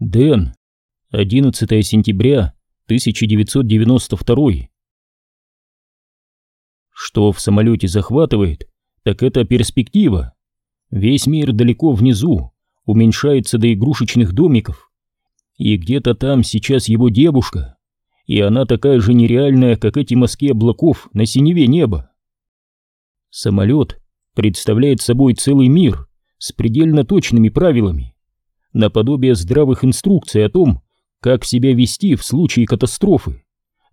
Дэн. 11 сентября 1992. Что в самолете захватывает, так это перспектива. Весь мир далеко внизу, уменьшается до игрушечных домиков. И где-то там сейчас его девушка, и она такая же нереальная, как эти мазки облаков на синеве неба. Самолет представляет собой целый мир с предельно точными правилами, наподобие здравых инструкций о том, как себя вести в случае катастрофы,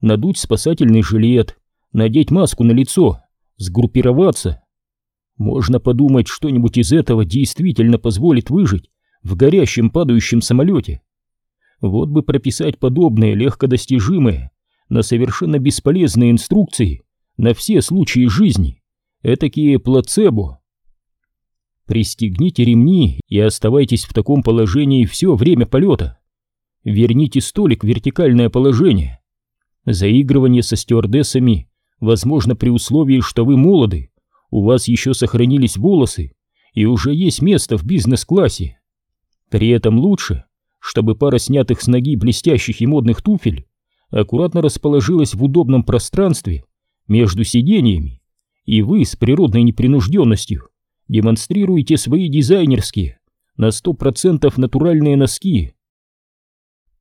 надуть спасательный жилет, надеть маску на лицо, сгруппироваться. Можно подумать, что-нибудь из этого действительно позволит выжить в горящем падающем самолете. Вот бы прописать подобные легкодостижимые, но совершенно бесполезные инструкции на все случаи жизни, этакие плацебо. Пристегните ремни и оставайтесь в таком положении все время полета. Верните столик в вертикальное положение. Заигрывание со стюардессами возможно при условии, что вы молоды, у вас еще сохранились волосы и уже есть место в бизнес-классе. При этом лучше, чтобы пара снятых с ноги блестящих и модных туфель аккуратно расположилась в удобном пространстве между сидениями, и вы с природной непринужденностью демонстрируете свои дизайнерские, на сто процентов натуральные носки.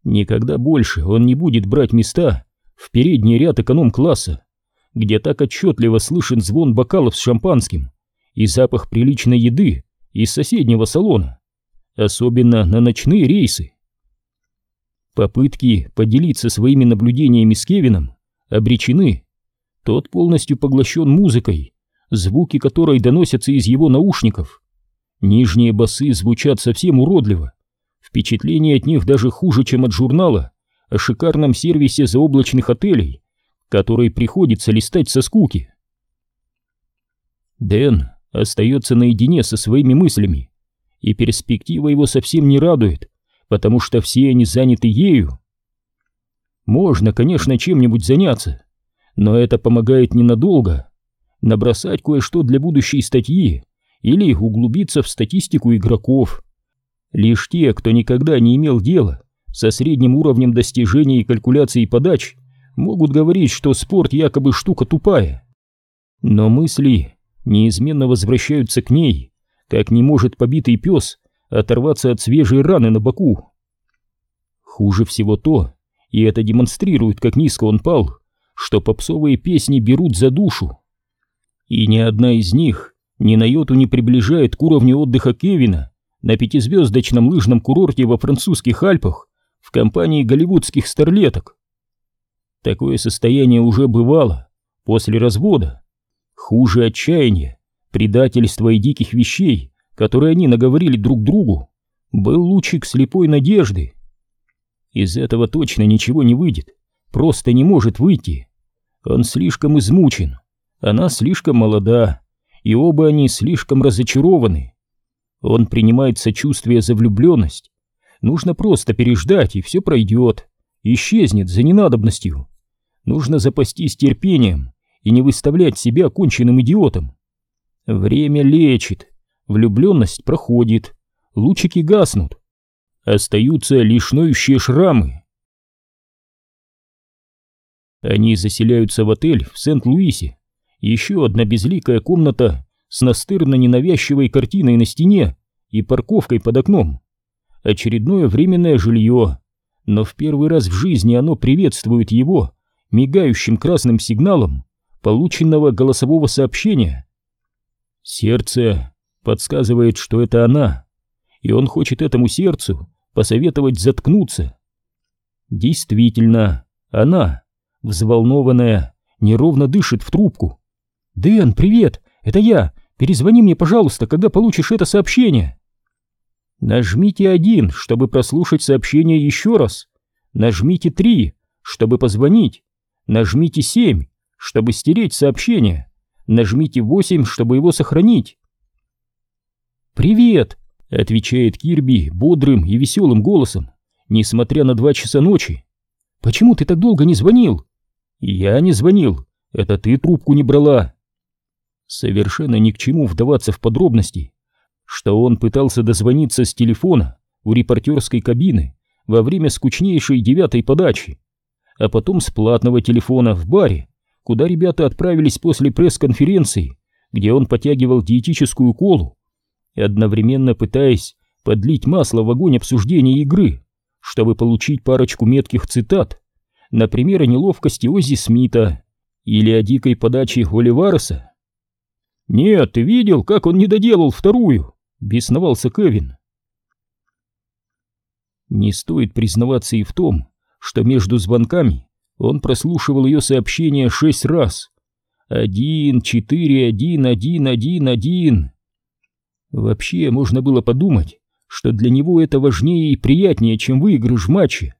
Никогда больше он не будет брать места в передний ряд эконом-класса, где так отчетливо слышен звон бокалов с шампанским и запах приличной еды из соседнего салона, особенно на ночные рейсы. Попытки поделиться своими наблюдениями с Кевином обречены. Тот полностью поглощен музыкой, звуки которой доносятся из его наушников. Нижние басы звучат совсем уродливо. Впечатление от них даже хуже, чем от журнала о шикарном сервисе заоблачных отелей, который приходится листать со скуки. Дэн остается наедине со своими мыслями, и перспектива его совсем не радует, потому что все они заняты ею. Можно, конечно, чем-нибудь заняться, но это помогает ненадолго набросать кое-что для будущей статьи или углубиться в статистику игроков. Лишь те, кто никогда не имел дела со средним уровнем достижений и калькуляции подач, могут говорить, что спорт якобы штука тупая. Но мысли неизменно возвращаются к ней, как не может побитый пес оторваться от свежей раны на боку. Хуже всего то, и это демонстрирует, как низко он пал, что попсовые песни берут за душу и ни одна из них ни на йоту не приближает к уровню отдыха Кевина на пятизвездочном лыжном курорте во французских Альпах в компании голливудских старлеток. Такое состояние уже бывало после развода. Хуже отчаяния, предательства и диких вещей, которые они наговорили друг другу, был лучик слепой надежды. Из этого точно ничего не выйдет, просто не может выйти. Он слишком измучен, она слишком молода, и оба они слишком разочарованы. Он принимает сочувствие за влюбленность. Нужно просто переждать, и все пройдет, исчезнет за ненадобностью. Нужно запастись терпением и не выставлять себя конченным идиотом. Время лечит, влюбленность проходит, лучики гаснут. Остаются лишь ноющие шрамы. Они заселяются в отель в Сент-Луисе, еще одна безликая комната с настырно ненавязчивой картиной на стене и парковкой под окном. Очередное временное жилье, но в первый раз в жизни оно приветствует его мигающим красным сигналом полученного голосового сообщения. Сердце подсказывает, что это она, и он хочет этому сердцу посоветовать заткнуться. Действительно, она, взволнованная, неровно дышит в трубку, «Дэн, привет! Это я! Перезвони мне, пожалуйста, когда получишь это сообщение!» Нажмите один, чтобы прослушать сообщение еще раз. Нажмите три, чтобы позвонить. Нажмите семь, чтобы стереть сообщение. Нажмите восемь, чтобы его сохранить. «Привет!» — отвечает Кирби бодрым и веселым голосом, несмотря на два часа ночи. «Почему ты так долго не звонил?» «Я не звонил. Это ты трубку не брала». Совершенно ни к чему вдаваться в подробности, что он пытался дозвониться с телефона у репортерской кабины во время скучнейшей девятой подачи, а потом с платного телефона в баре, куда ребята отправились после пресс-конференции, где он потягивал диетическую колу, одновременно пытаясь подлить масло в огонь обсуждения игры, чтобы получить парочку метких цитат, например, о неловкости Оззи Смита или о дикой подаче Оливареса. «Нет, ты видел, как он не доделал вторую?» — бесновался Кевин. Не стоит признаваться и в том, что между звонками он прослушивал ее сообщение шесть раз. Один, четыре, один, один, один, один. Вообще, можно было подумать, что для него это важнее и приятнее, чем выигрыш в матче.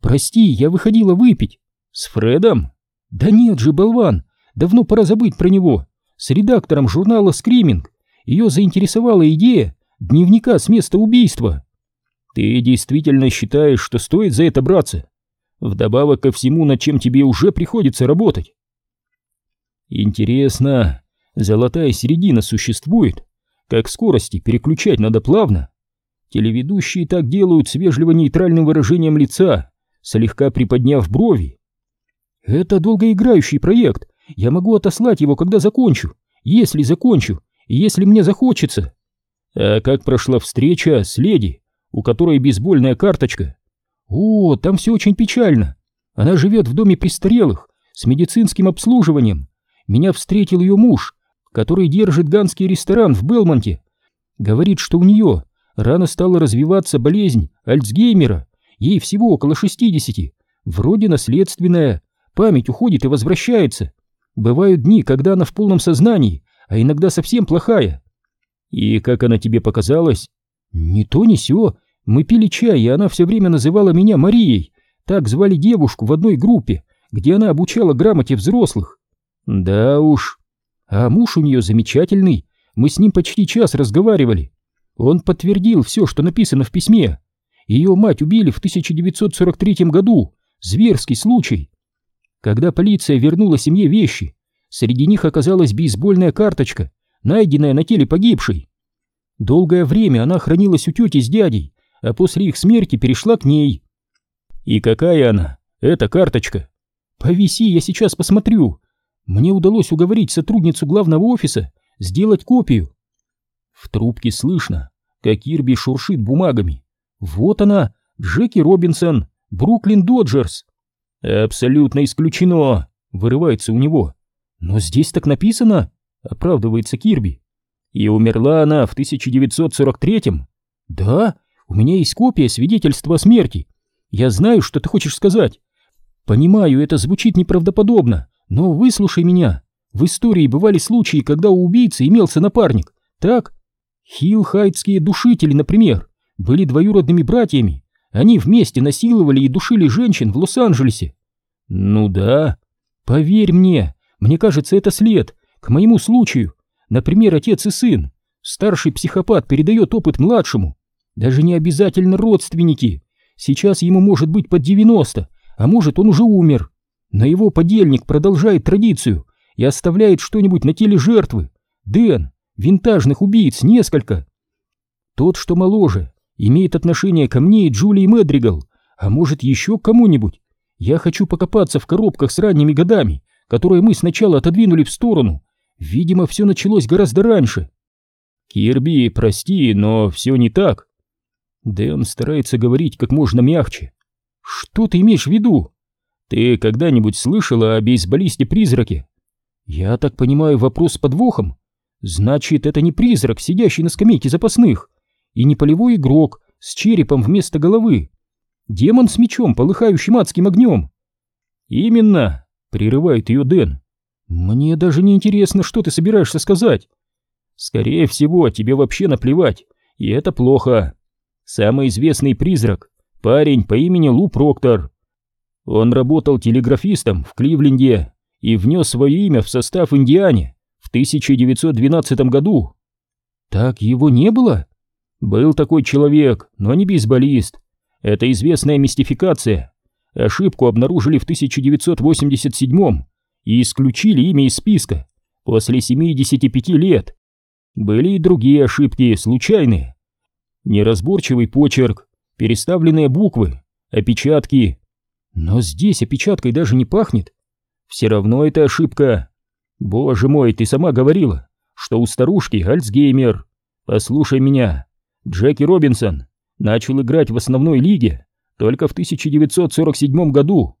«Прости, я выходила выпить. С Фредом?» «Да нет же, болван, давно пора забыть про него. С редактором журнала «Скриминг». Ее заинтересовала идея дневника с места убийства. Ты действительно считаешь, что стоит за это браться? Вдобавок ко всему, над чем тебе уже приходится работать. Интересно, золотая середина существует? Как скорости переключать надо плавно? Телеведущие так делают с вежливо-нейтральным выражением лица, слегка приподняв брови. Это долгоиграющий проект, я могу отослать его, когда закончу, если закончу, если мне захочется. А как прошла встреча с леди, у которой бейсбольная карточка? О, там все очень печально. Она живет в доме престарелых, с медицинским обслуживанием. Меня встретил ее муж, который держит ганский ресторан в Белмонте. Говорит, что у нее рано стала развиваться болезнь Альцгеймера, ей всего около 60, вроде наследственная, память уходит и возвращается. Бывают дни, когда она в полном сознании, а иногда совсем плохая. И как она тебе показалась? Не то, не сё. Мы пили чай, и она все время называла меня Марией. Так звали девушку в одной группе, где она обучала грамоте взрослых. Да уж. А муж у нее замечательный. Мы с ним почти час разговаривали. Он подтвердил все, что написано в письме. Ее мать убили в 1943 году. Зверский случай. Когда полиция вернула семье вещи, среди них оказалась бейсбольная карточка, найденная на теле погибшей. Долгое время она хранилась у тети с дядей, а после их смерти перешла к ней. И какая она, эта карточка? Повиси, я сейчас посмотрю. Мне удалось уговорить сотрудницу главного офиса сделать копию. В трубке слышно, как Кирби шуршит бумагами. Вот она, Джеки Робинсон, Бруклин Доджерс. «Абсолютно исключено!» — вырывается у него. «Но здесь так написано!» — оправдывается Кирби. «И умерла она в 1943-м?» «Да, у меня есть копия свидетельства о смерти. Я знаю, что ты хочешь сказать. Понимаю, это звучит неправдоподобно, но выслушай меня. В истории бывали случаи, когда у убийцы имелся напарник, так? Хилл-хайтские душители, например, были двоюродными братьями, они вместе насиловали и душили женщин в Лос-Анджелесе. Ну да. Поверь мне, мне кажется, это след. К моему случаю. Например, отец и сын. Старший психопат передает опыт младшему. Даже не обязательно родственники. Сейчас ему может быть под 90, а может он уже умер. Но его подельник продолжает традицию и оставляет что-нибудь на теле жертвы. Дэн, винтажных убийц несколько. Тот, что моложе, имеет отношение ко мне и Джулии Мэдригал, а может еще к кому-нибудь. Я хочу покопаться в коробках с ранними годами, которые мы сначала отодвинули в сторону. Видимо, все началось гораздо раньше. Кирби, прости, но все не так. Дэн старается говорить как можно мягче. Что ты имеешь в виду? Ты когда-нибудь слышала о бейсболисте-призраке? Я так понимаю, вопрос с подвохом. Значит, это не призрак, сидящий на скамейке запасных, и не полевой игрок с черепом вместо головы. Демон с мечом, полыхающим адским огнем. Именно, прерывает ее Дэн. Мне даже не интересно, что ты собираешься сказать. Скорее всего, тебе вообще наплевать, и это плохо. Самый известный призрак — парень по имени Лу Проктор. Он работал телеграфистом в Кливленде и внес свое имя в состав Индиане в 1912 году. Так его не было? Был такой человек, но не бейсболист. Это известная мистификация. Ошибку обнаружили в 1987 и исключили имя из списка после 75 лет. Были и другие ошибки, случайные. Неразборчивый почерк, переставленные буквы, опечатки. Но здесь опечаткой даже не пахнет. Все равно это ошибка. Боже мой, ты сама говорила, что у старушки Альцгеймер. Послушай меня. Джеки Робинсон начал играть в основной лиге только в 1947 году.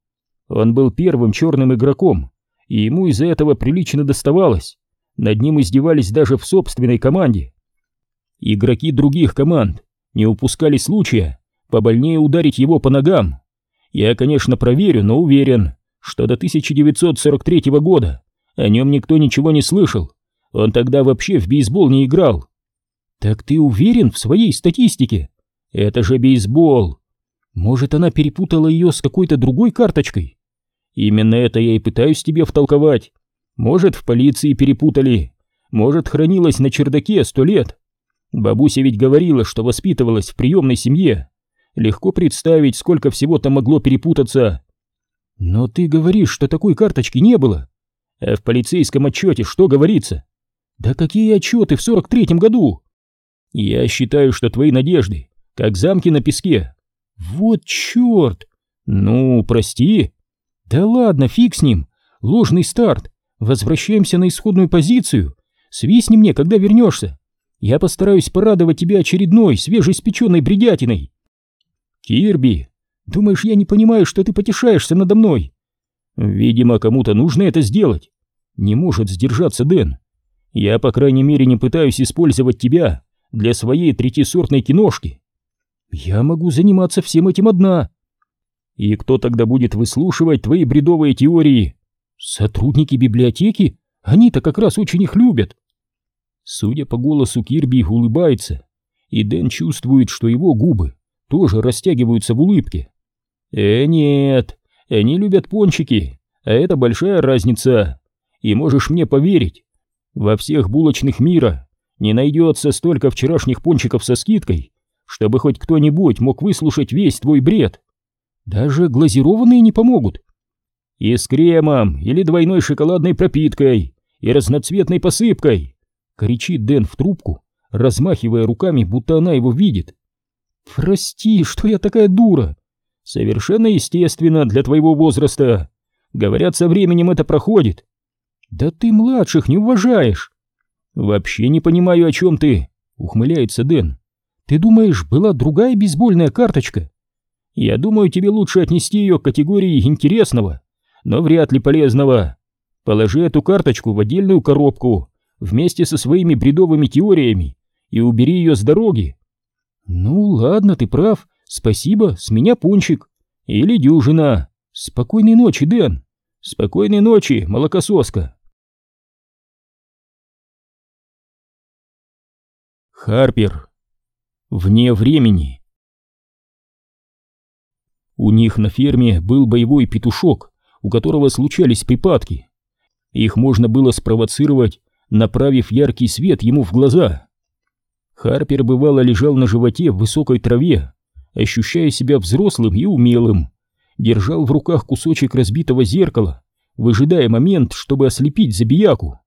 Он был первым черным игроком, и ему из-за этого прилично доставалось. Над ним издевались даже в собственной команде. Игроки других команд не упускали случая побольнее ударить его по ногам. Я, конечно, проверю, но уверен, что до 1943 года о нем никто ничего не слышал. Он тогда вообще в бейсбол не играл. Так ты уверен в своей статистике? Это же бейсбол. Может, она перепутала ее с какой-то другой карточкой? Именно это я и пытаюсь тебе втолковать. Может, в полиции перепутали. Может, хранилась на чердаке сто лет. Бабуся ведь говорила, что воспитывалась в приемной семье. Легко представить, сколько всего там могло перепутаться. Но ты говоришь, что такой карточки не было. А в полицейском отчете что говорится? Да какие отчеты в сорок третьем году? Я считаю, что твои надежды, как замки на песке. Вот черт! Ну, прости. Да ладно, фиг с ним. Ложный старт. Возвращаемся на исходную позицию. Свистни мне, когда вернешься. Я постараюсь порадовать тебя очередной свежеиспеченной бредятиной. Кирби, думаешь, я не понимаю, что ты потешаешься надо мной? Видимо, кому-то нужно это сделать. Не может сдержаться Дэн. Я, по крайней мере, не пытаюсь использовать тебя для своей третьесортной киношки. Я могу заниматься всем этим одна. И кто тогда будет выслушивать твои бредовые теории? Сотрудники библиотеки? Они-то как раз очень их любят. Судя по голосу, Кирби улыбается, и Дэн чувствует, что его губы тоже растягиваются в улыбке. Э, нет, они любят пончики, а это большая разница. И можешь мне поверить, во всех булочных мира не найдется столько вчерашних пончиков со скидкой, чтобы хоть кто-нибудь мог выслушать весь твой бред. Даже глазированные не помогут. И с кремом или двойной шоколадной пропиткой и разноцветной посыпкой, кричит Дэн в трубку, размахивая руками, будто она его видит. Прости, что я такая дура. Совершенно естественно для твоего возраста. Говорят, со временем это проходит. Да ты младших не уважаешь. Вообще не понимаю, о чем ты, ухмыляется Дэн. Ты думаешь, была другая бейсбольная карточка? Я думаю, тебе лучше отнести ее к категории интересного, но вряд ли полезного. Положи эту карточку в отдельную коробку вместе со своими бредовыми теориями и убери ее с дороги. Ну ладно, ты прав, Спасибо, с меня пончик. Или дюжина. Спокойной ночи, Дэн. Спокойной ночи, молокососка. Харпер. Вне времени. У них на ферме был боевой петушок, у которого случались припадки. Их можно было спровоцировать, направив яркий свет ему в глаза. Харпер бывало лежал на животе в высокой траве, ощущая себя взрослым и умелым, держал в руках кусочек разбитого зеркала, выжидая момент, чтобы ослепить забияку.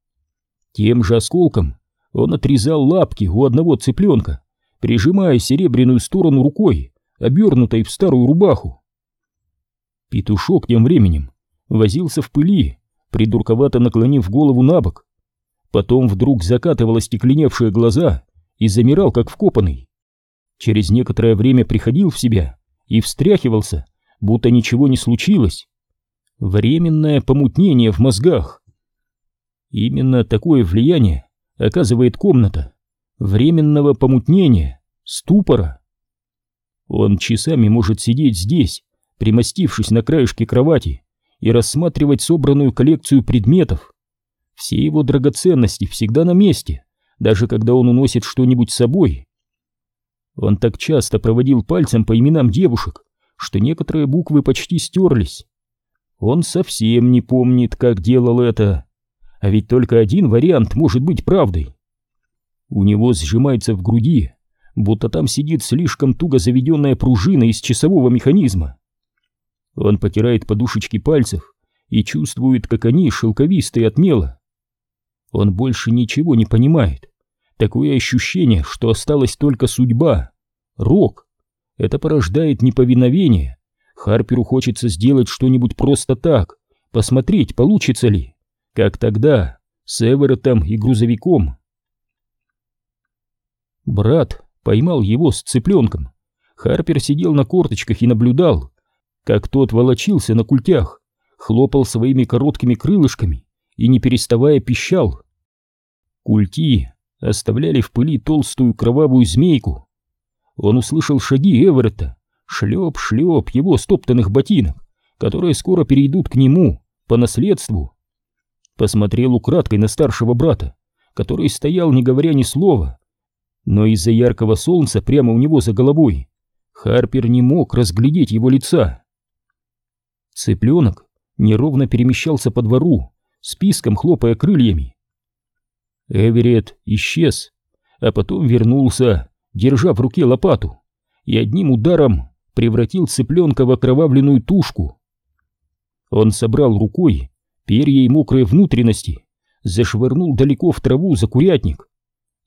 Тем же осколком он отрезал лапки у одного цыпленка, прижимая серебряную сторону рукой, обернутой в старую рубаху. Петушок тем временем возился в пыли, придурковато наклонив голову на бок. Потом вдруг закатывал остекленевшие глаза и замирал, как вкопанный через некоторое время приходил в себя и встряхивался, будто ничего не случилось. Временное помутнение в мозгах. Именно такое влияние оказывает комната. Временного помутнения, ступора. Он часами может сидеть здесь, примостившись на краешке кровати, и рассматривать собранную коллекцию предметов. Все его драгоценности всегда на месте, даже когда он уносит что-нибудь с собой. Он так часто проводил пальцем по именам девушек, что некоторые буквы почти стерлись. Он совсем не помнит, как делал это. А ведь только один вариант может быть правдой. У него сжимается в груди, будто там сидит слишком туго заведенная пружина из часового механизма. Он потирает подушечки пальцев и чувствует, как они шелковистые от мела. Он больше ничего не понимает. Такое ощущение, что осталась только судьба, рок. Это порождает неповиновение. Харперу хочется сделать что-нибудь просто так, посмотреть, получится ли. Как тогда, с Эверетом и грузовиком. Брат поймал его с цыпленком. Харпер сидел на корточках и наблюдал, как тот волочился на культях, хлопал своими короткими крылышками и не переставая пищал. Культи оставляли в пыли толстую кровавую змейку. Он услышал шаги Эверетта, шлеп-шлеп его стоптанных ботинок, которые скоро перейдут к нему по наследству. Посмотрел украдкой на старшего брата, который стоял, не говоря ни слова, но из-за яркого солнца прямо у него за головой Харпер не мог разглядеть его лица. Цыпленок неровно перемещался по двору, списком хлопая крыльями. Эверетт исчез, а потом вернулся, держа в руке лопату, и одним ударом превратил цыпленка в окровавленную тушку. Он собрал рукой перья и мокрые внутренности, зашвырнул далеко в траву за курятник,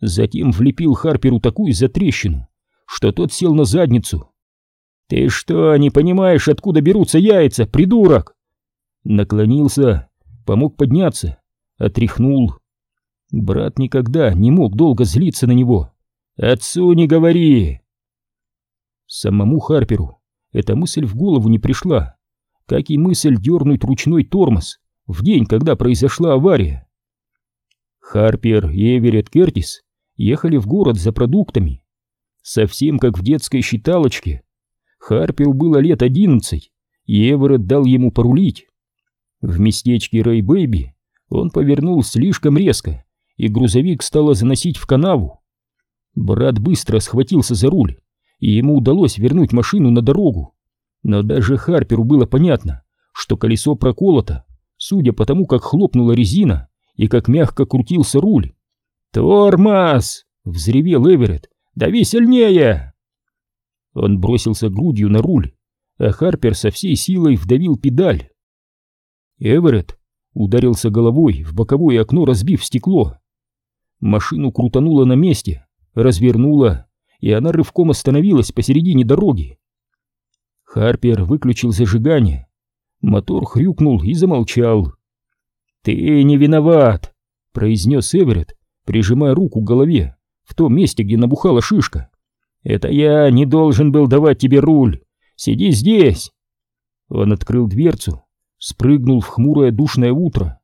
затем влепил Харперу такую затрещину, что тот сел на задницу. «Ты что, не понимаешь, откуда берутся яйца, придурок?» Наклонился, помог подняться, отряхнул. Брат никогда не мог долго злиться на него. «Отцу не говори!» Самому Харперу эта мысль в голову не пришла, как и мысль дернуть ручной тормоз в день, когда произошла авария. Харпер и Эверетт Кертис ехали в город за продуктами, совсем как в детской считалочке. Харперу было лет одиннадцать, и Эверетт дал ему порулить. В местечке Рэй Бэйби он повернул слишком резко, и грузовик стало заносить в канаву. Брат быстро схватился за руль, и ему удалось вернуть машину на дорогу. Но даже Харперу было понятно, что колесо проколото, судя по тому, как хлопнула резина и как мягко крутился руль. «Тормоз!» — взревел Эверетт. «Дави сильнее!» Он бросился грудью на руль, а Харпер со всей силой вдавил педаль. Эверетт ударился головой в боковое окно, разбив стекло. Машину крутануло на месте, развернуло, и она рывком остановилась посередине дороги. Харпер выключил зажигание. Мотор хрюкнул и замолчал. «Ты не виноват», — произнес Эверетт, прижимая руку к голове, в том месте, где набухала шишка. «Это я не должен был давать тебе руль. Сиди здесь!» Он открыл дверцу, спрыгнул в хмурое душное утро.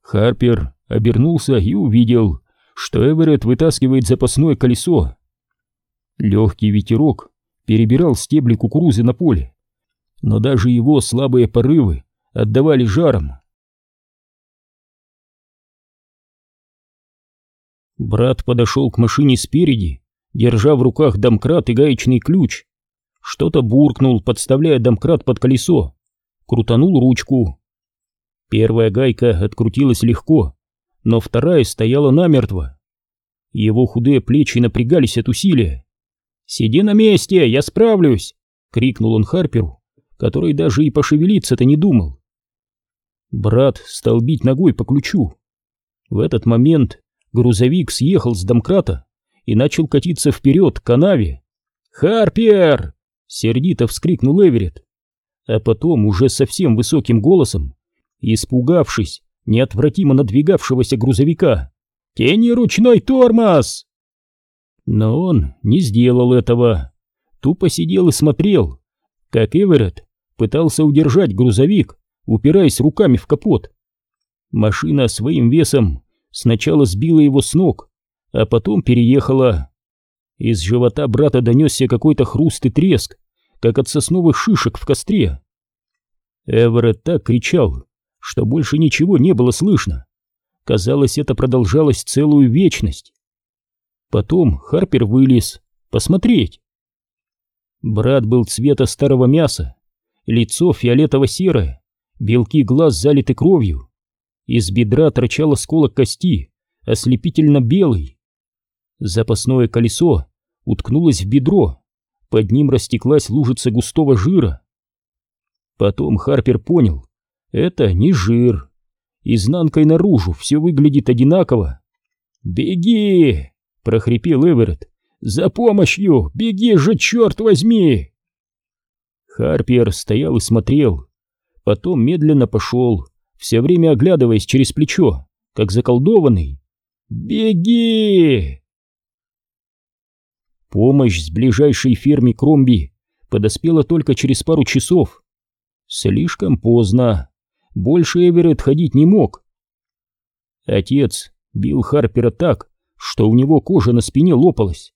Харпер обернулся и увидел, что Эверетт вытаскивает запасное колесо. Легкий ветерок перебирал стебли кукурузы на поле, но даже его слабые порывы отдавали жаром. Брат подошел к машине спереди, держа в руках домкрат и гаечный ключ. Что-то буркнул, подставляя домкрат под колесо. Крутанул ручку. Первая гайка открутилась легко, но вторая стояла намертво. Его худые плечи напрягались от усилия. «Сиди на месте, я справлюсь!» — крикнул он Харперу, который даже и пошевелиться-то не думал. Брат стал бить ногой по ключу. В этот момент грузовик съехал с домкрата и начал катиться вперед к канаве. «Харпер!» — сердито вскрикнул Эверетт. А потом уже совсем высоким голосом, испугавшись неотвратимо надвигавшегося грузовика, «Тяни ручной тормоз!» Но он не сделал этого. Тупо сидел и смотрел, как Эверетт пытался удержать грузовик, упираясь руками в капот. Машина своим весом сначала сбила его с ног, а потом переехала. Из живота брата донесся какой-то хруст и треск, как от сосновых шишек в костре. Эверетт так кричал, что больше ничего не было слышно. Казалось, это продолжалось целую вечность. Потом Харпер вылез посмотреть. Брат был цвета старого мяса, лицо фиолетово-серое, белки глаз залиты кровью. Из бедра торчал осколок кости, ослепительно белый. Запасное колесо уткнулось в бедро, под ним растеклась лужица густого жира. Потом Харпер понял, это не жир. Изнанкой наружу все выглядит одинаково. «Беги!» — прохрипел Эверетт. За помощью! Беги же, черт возьми!» Харпер стоял и смотрел, потом медленно пошел, все время оглядываясь через плечо, как заколдованный. «Беги!» Помощь с ближайшей фермы Кромби подоспела только через пару часов. Слишком поздно. Больше Эверетт ходить не мог. Отец бил Харпера так, что у него кожа на спине лопалась.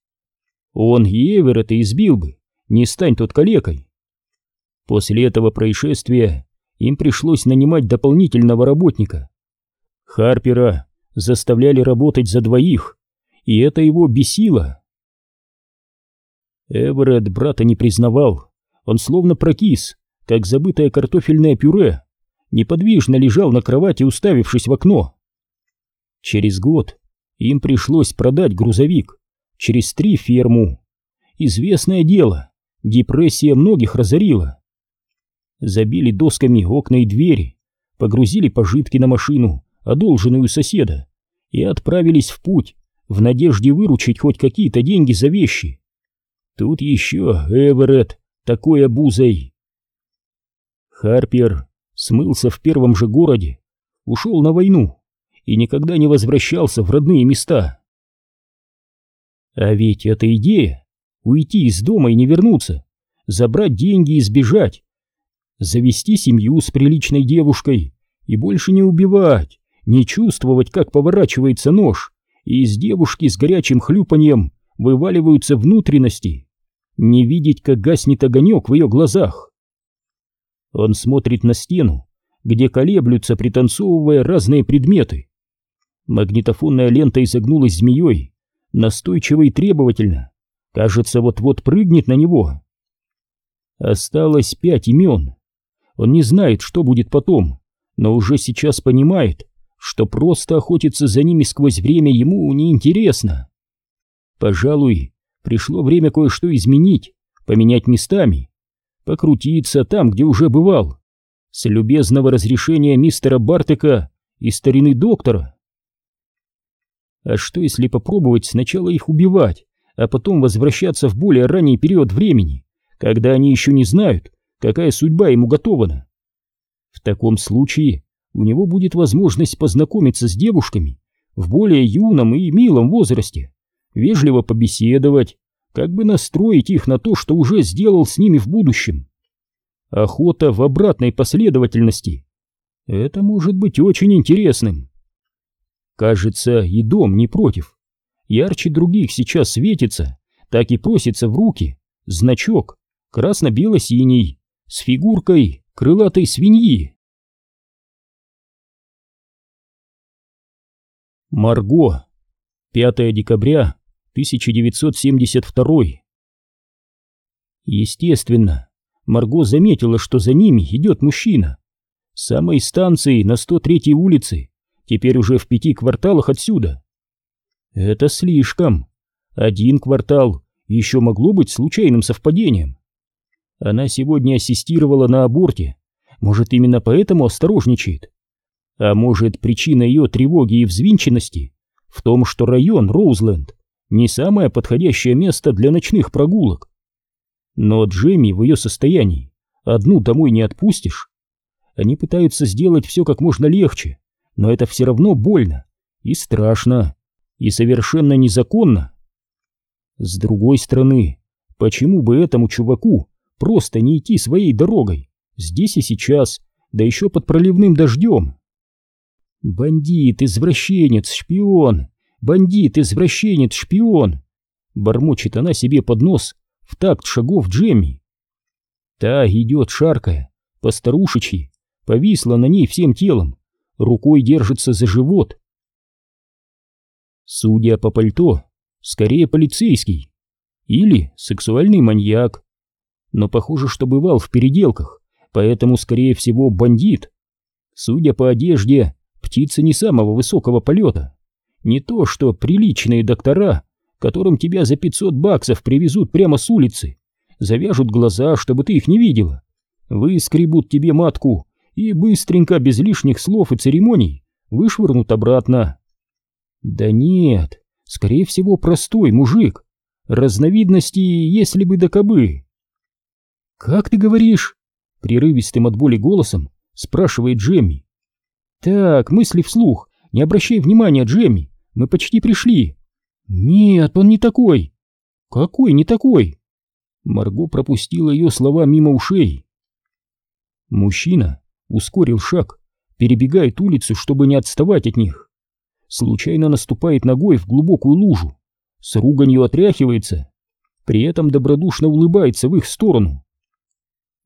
Он и Эверетта избил бы, не стань тот калекой. После этого происшествия им пришлось нанимать дополнительного работника. Харпера заставляли работать за двоих, и это его бесило. Эверетт брата не признавал, он словно прокис, как забытое картофельное пюре, неподвижно лежал на кровати, уставившись в окно. Через год им пришлось продать грузовик, через три ферму. Известное дело, депрессия многих разорила. Забили досками окна и двери, погрузили пожитки на машину, одолженную соседа, и отправились в путь, в надежде выручить хоть какие-то деньги за вещи. Тут еще Эверетт такой обузой. Харпер смылся в первом же городе, ушел на войну и никогда не возвращался в родные места. А ведь эта идея — уйти из дома и не вернуться, забрать деньги и сбежать, завести семью с приличной девушкой и больше не убивать, не чувствовать, как поворачивается нож, и из девушки с горячим хлюпаньем вываливаются внутренности, не видеть, как гаснет огонек в ее глазах. Он смотрит на стену, где колеблются, пританцовывая разные предметы. Магнитофонная лента изогнулась змеей, настойчиво и требовательно. Кажется, вот-вот прыгнет на него. Осталось пять имен. Он не знает, что будет потом, но уже сейчас понимает, что просто охотиться за ними сквозь время ему неинтересно. Пожалуй, пришло время кое-что изменить, поменять местами покрутиться там, где уже бывал, с любезного разрешения мистера Бартека и старины доктора. А что если попробовать сначала их убивать, а потом возвращаться в более ранний период времени, когда они еще не знают, какая судьба ему готована? В таком случае у него будет возможность познакомиться с девушками в более юном и милом возрасте, вежливо побеседовать, как бы настроить их на то, что уже сделал с ними в будущем. Охота в обратной последовательности. Это может быть очень интересным. Кажется, и дом не против. Ярче других сейчас светится, так и просится в руки значок красно-бело-синий с фигуркой крылатой свиньи. Марго. 5 декабря 1972. Естественно, Марго заметила, что за ними идет мужчина. С самой станции на 103-й улице, теперь уже в пяти кварталах отсюда. Это слишком. Один квартал еще могло быть случайным совпадением. Она сегодня ассистировала на аборте, может, именно поэтому осторожничает. А может, причина ее тревоги и взвинченности в том, что район Роузленд не самое подходящее место для ночных прогулок. Но Джемми в ее состоянии одну домой не отпустишь. Они пытаются сделать все как можно легче, но это все равно больно и страшно, и совершенно незаконно. С другой стороны, почему бы этому чуваку просто не идти своей дорогой, здесь и сейчас, да еще под проливным дождем? Бандит, извращенец, шпион, Бандит, извращенец, шпион!» Бормочет она себе под нос в такт шагов Джемми. Та идет шаркая, постарушечьи, повисла на ней всем телом, рукой держится за живот. Судя по пальто, скорее полицейский или сексуальный маньяк. Но похоже, что бывал в переделках, поэтому, скорее всего, бандит. Судя по одежде, птица не самого высокого полета. Не то, что приличные доктора, которым тебя за 500 баксов привезут прямо с улицы, завяжут глаза, чтобы ты их не видела, выскребут тебе матку и быстренько, без лишних слов и церемоний, вышвырнут обратно. Да нет, скорее всего, простой мужик, разновидности «если бы да кобы». «Как ты говоришь?» — прерывистым от боли голосом спрашивает Джемми. «Так, мысли вслух, не обращай внимания, Джемми, мы почти пришли». «Нет, он не такой». «Какой не такой?» Марго пропустила ее слова мимо ушей. Мужчина ускорил шаг, перебегает улицу, чтобы не отставать от них. Случайно наступает ногой в глубокую лужу, с руганью отряхивается, при этом добродушно улыбается в их сторону.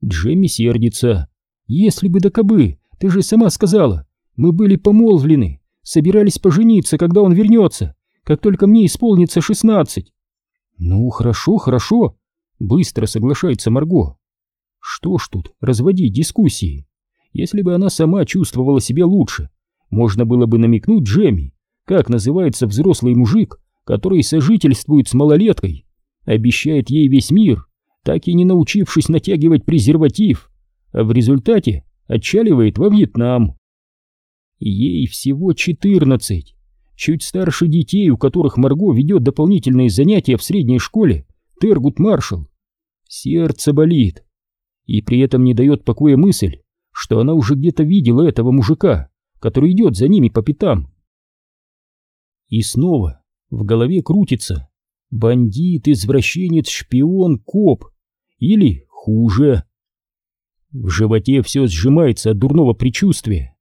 Джемми сердится. «Если бы да кобы, ты же сама сказала, мы были помолвлены, собирались пожениться, когда он вернется, как только мне исполнится шестнадцать». «Ну, хорошо, хорошо», — быстро соглашается Марго. «Что ж тут разводить дискуссии? Если бы она сама чувствовала себя лучше, можно было бы намекнуть Джемми, как называется взрослый мужик, который сожительствует с малолеткой, обещает ей весь мир, так и не научившись натягивать презерватив, а в результате отчаливает во Вьетнам. Ей всего четырнадцать, чуть старше детей, у которых Марго ведет дополнительные занятия в средней школе, Тергут Маршал. Сердце болит, и при этом не дает покоя мысль, что она уже где-то видела этого мужика, который идет за ними по пятам. И снова в голове крутится бандит, извращенец, шпион, коп или хуже. В животе все сжимается от дурного предчувствия.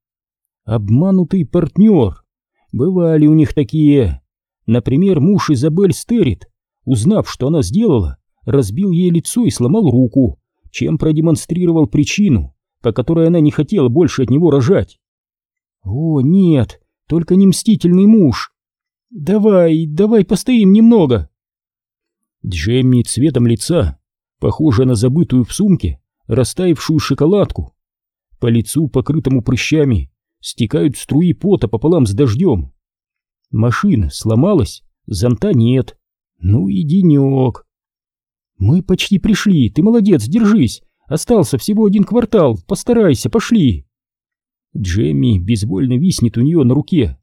Обманутый партнер. Бывали у них такие. Например, муж Изабель Стерит, узнав, что она сделала, разбил ей лицо и сломал руку, чем продемонстрировал причину, по которой она не хотела больше от него рожать. О, нет, только не мстительный муж. Давай, давай постоим немного. Джемми цветом лица, похожа на забытую в сумке, растаявшую шоколадку. По лицу, покрытому прыщами, стекают струи пота пополам с дождем. Машина сломалась, зонта нет. Ну и денек. Мы почти пришли, ты молодец, держись. Остался всего один квартал, постарайся, пошли. Джемми безвольно виснет у нее на руке.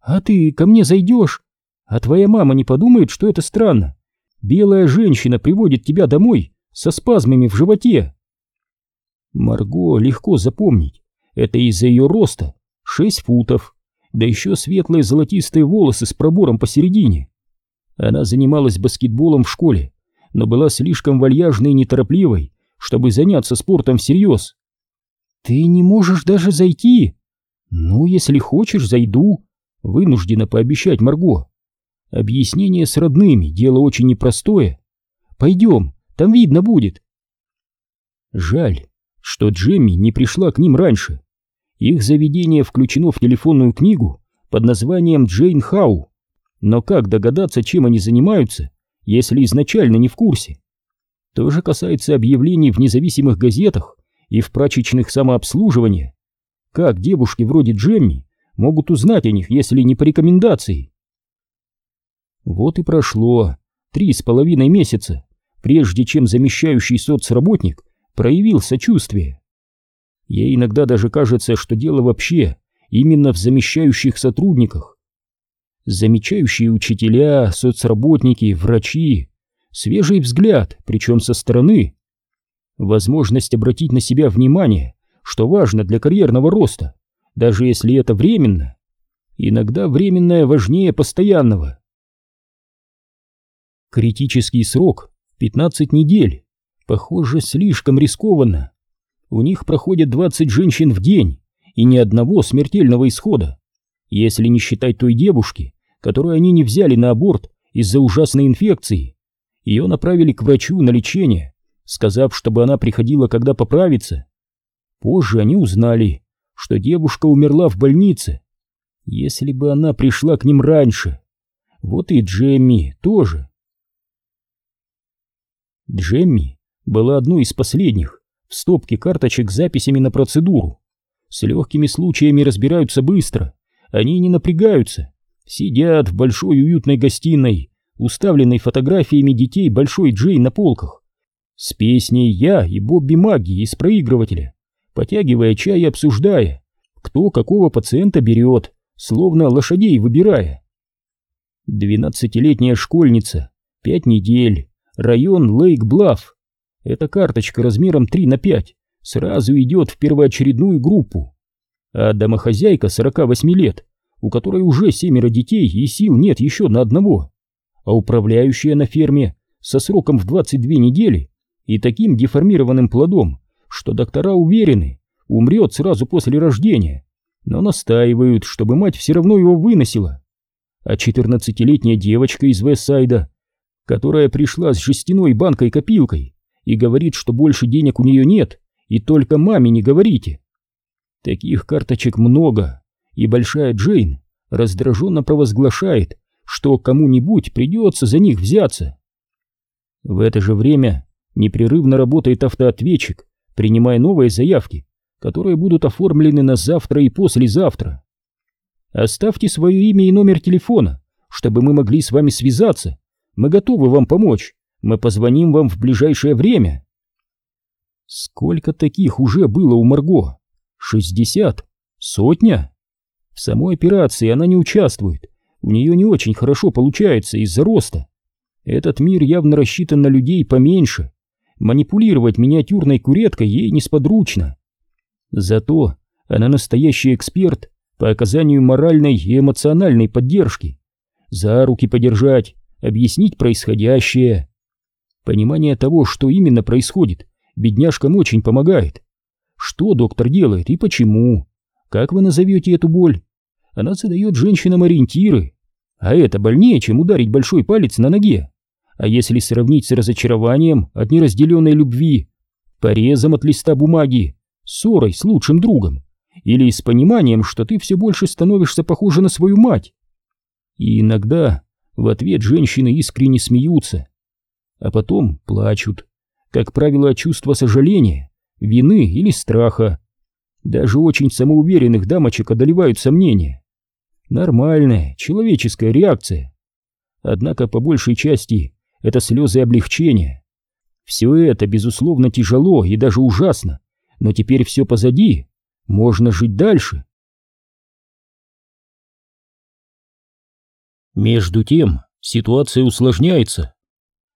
А ты ко мне зайдешь? А твоя мама не подумает, что это странно? Белая женщина приводит тебя домой со спазмами в животе. Марго легко запомнить. Это из-за ее роста. Шесть футов. Да еще светлые золотистые волосы с пробором посередине. Она занималась баскетболом в школе, но была слишком вальяжной и неторопливой, чтобы заняться спортом всерьез. «Ты не можешь даже зайти?» «Ну, если хочешь, зайду», — вынуждена пообещать Марго. Объяснение с родными — дело очень непростое. Пойдем, там видно будет. Жаль, что Джемми не пришла к ним раньше. Их заведение включено в телефонную книгу под названием «Джейн Хау». Но как догадаться, чем они занимаются, если изначально не в курсе? То же касается объявлений в независимых газетах и в прачечных самообслуживания. Как девушки вроде Джемми могут узнать о них, если не по рекомендации? Вот и прошло три с половиной месяца, прежде чем замещающий соцработник проявил сочувствие. Ей иногда даже кажется, что дело вообще именно в замещающих сотрудниках. Замечающие учителя, соцработники, врачи, свежий взгляд, причем со стороны, возможность обратить на себя внимание, что важно для карьерного роста, даже если это временно. Иногда временное важнее постоянного. Критический срок — 15 недель. Похоже, слишком рискованно. У них проходит 20 женщин в день, и ни одного смертельного исхода. Если не считать той девушки, которую они не взяли на аборт из-за ужасной инфекции. Ее направили к врачу на лечение, сказав, чтобы она приходила, когда поправится. Позже они узнали, что девушка умерла в больнице. Если бы она пришла к ним раньше. Вот и Джемми тоже. Джемми была одной из последних в стопке карточек с записями на процедуру. С легкими случаями разбираются быстро, они не напрягаются, сидят в большой уютной гостиной, уставленной фотографиями детей Большой Джей на полках, с песней «Я» и «Бобби Магги» из проигрывателя, потягивая чай и обсуждая, кто какого пациента берет, словно лошадей выбирая. Двенадцатилетняя школьница Пять недель. Район Лейк-Блафф. Эта карточка размером 3 на 5 сразу идет в первоочередную группу. А домохозяйка 48 лет, у которой уже семеро детей и сил нет еще на одного. А управляющая на ферме со сроком в 22 недели и таким деформированным плодом, что доктора уверены, умрет сразу после рождения, но настаивают, чтобы мать все равно его выносила. А 14-летняя девочка из Вестсайда, которая пришла с жестяной банкой-копилкой и говорит, что больше денег у нее нет, и только маме не говорите. Таких карточек много, и Большая Джейн раздраженно провозглашает, что кому-нибудь придется за них взяться. В это же время непрерывно работает автоответчик, принимая новые заявки, которые будут оформлены на завтра и послезавтра. Оставьте свое имя и номер телефона, чтобы мы могли с вами связаться. Мы готовы вам помочь. Мы позвоним вам в ближайшее время. Сколько таких уже было у Марго? Шестьдесят? Сотня? В самой операции она не участвует. У нее не очень хорошо получается из-за роста. Этот мир явно рассчитан на людей поменьше. Манипулировать миниатюрной куреткой ей несподручно. Зато она настоящий эксперт по оказанию моральной и эмоциональной поддержки. За руки подержать, объяснить происходящее. Понимание того, что именно происходит, бедняжкам очень помогает. Что доктор делает и почему? Как вы назовете эту боль? Она задает женщинам ориентиры. А это больнее, чем ударить большой палец на ноге. А если сравнить с разочарованием от неразделенной любви, порезом от листа бумаги, ссорой с лучшим другом, или с пониманием, что ты все больше становишься похожа на свою мать. И иногда в ответ женщины искренне смеются, а потом плачут, как правило, чувство сожаления, вины или страха. Даже очень самоуверенных дамочек одолевают сомнения. Нормальная человеческая реакция. Однако по большей части это слезы облегчения. Все это, безусловно, тяжело и даже ужасно, но теперь все позади, можно жить дальше. Между тем ситуация усложняется.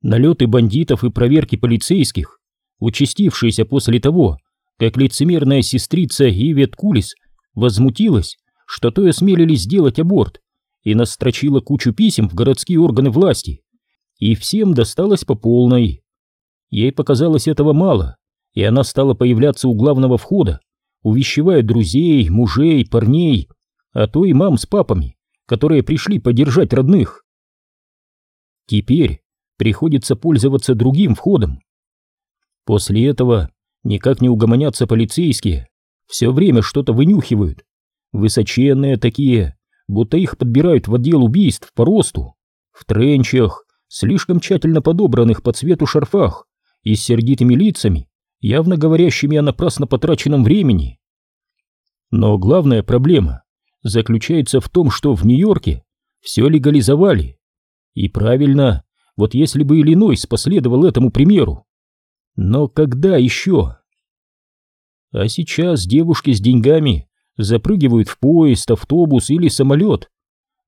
Налеты бандитов и проверки полицейских, участившиеся после того, как лицемерная сестрица Ивет Кулис возмутилась, что то осмелились сделать аборт, и настрочила кучу писем в городские органы власти, и всем досталось по полной. Ей показалось этого мало, и она стала появляться у главного входа, увещевая друзей, мужей, парней, а то и мам с папами, которые пришли поддержать родных. Теперь приходится пользоваться другим входом. После этого никак не угомонятся полицейские, все время что-то вынюхивают, высоченные такие, будто их подбирают в отдел убийств по росту, в тренчах, слишком тщательно подобранных по цвету шарфах и с сердитыми лицами, явно говорящими о напрасно потраченном времени. Но главная проблема заключается в том, что в Нью-Йорке все легализовали. И правильно, вот если бы Иллинойс последовал этому примеру. Но когда еще? А сейчас девушки с деньгами запрыгивают в поезд, автобус или самолет.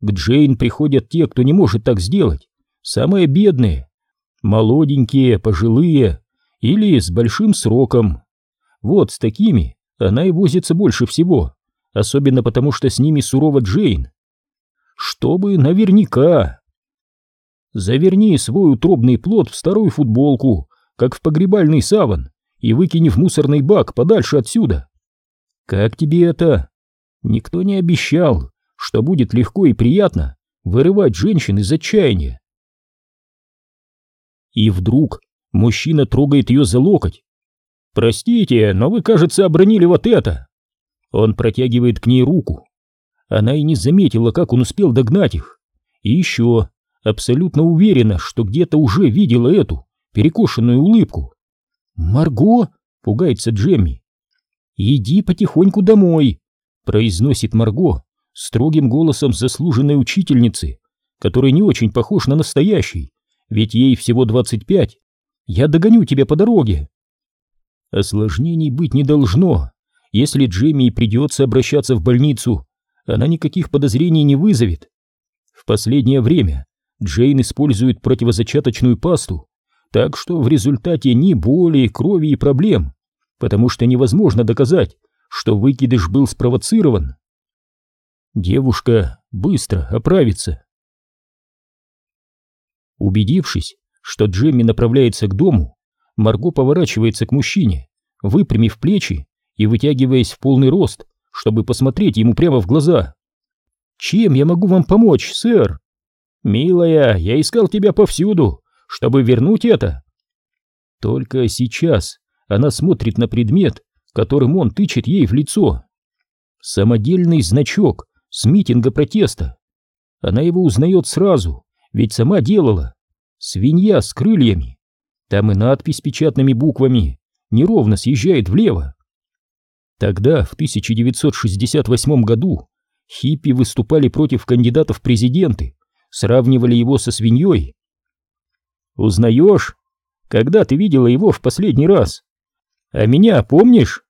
К Джейн приходят те, кто не может так сделать. Самые бедные, молоденькие, пожилые, или с большим сроком. Вот с такими она и возится больше всего, особенно потому что с ними сурова Джейн. Чтобы наверняка. Заверни свой утробный плод в старую футболку, как в погребальный саван, и выкини в мусорный бак подальше отсюда. Как тебе это? Никто не обещал, что будет легко и приятно вырывать женщин из отчаяния. И вдруг Мужчина трогает ее за локоть. «Простите, но вы, кажется, обронили вот это!» Он протягивает к ней руку. Она и не заметила, как он успел догнать их. И еще, абсолютно уверена, что где-то уже видела эту перекошенную улыбку. «Марго!» — пугается Джемми. «Иди потихоньку домой!» — произносит Марго строгим голосом заслуженной учительницы, который не очень похож на настоящий, ведь ей всего двадцать пять. Я догоню тебя по дороге. Осложнений быть не должно. Если Джимми придется обращаться в больницу, она никаких подозрений не вызовет. В последнее время Джейн использует противозачаточную пасту, так что в результате ни боли, крови и проблем, потому что невозможно доказать, что выкидыш был спровоцирован. Девушка быстро оправится. Убедившись, что Джемми направляется к дому, Марго поворачивается к мужчине, выпрямив плечи и вытягиваясь в полный рост, чтобы посмотреть ему прямо в глаза. «Чем я могу вам помочь, сэр?» «Милая, я искал тебя повсюду, чтобы вернуть это». Только сейчас она смотрит на предмет, которым он тычет ей в лицо. Самодельный значок с митинга протеста. Она его узнает сразу, ведь сама делала. Свинья с крыльями. Там и надпись печатными буквами неровно съезжает влево. Тогда, в 1968 году, хиппи выступали против кандидатов в президенты, сравнивали его со свиньей. «Узнаешь? Когда ты видела его в последний раз? А меня помнишь?»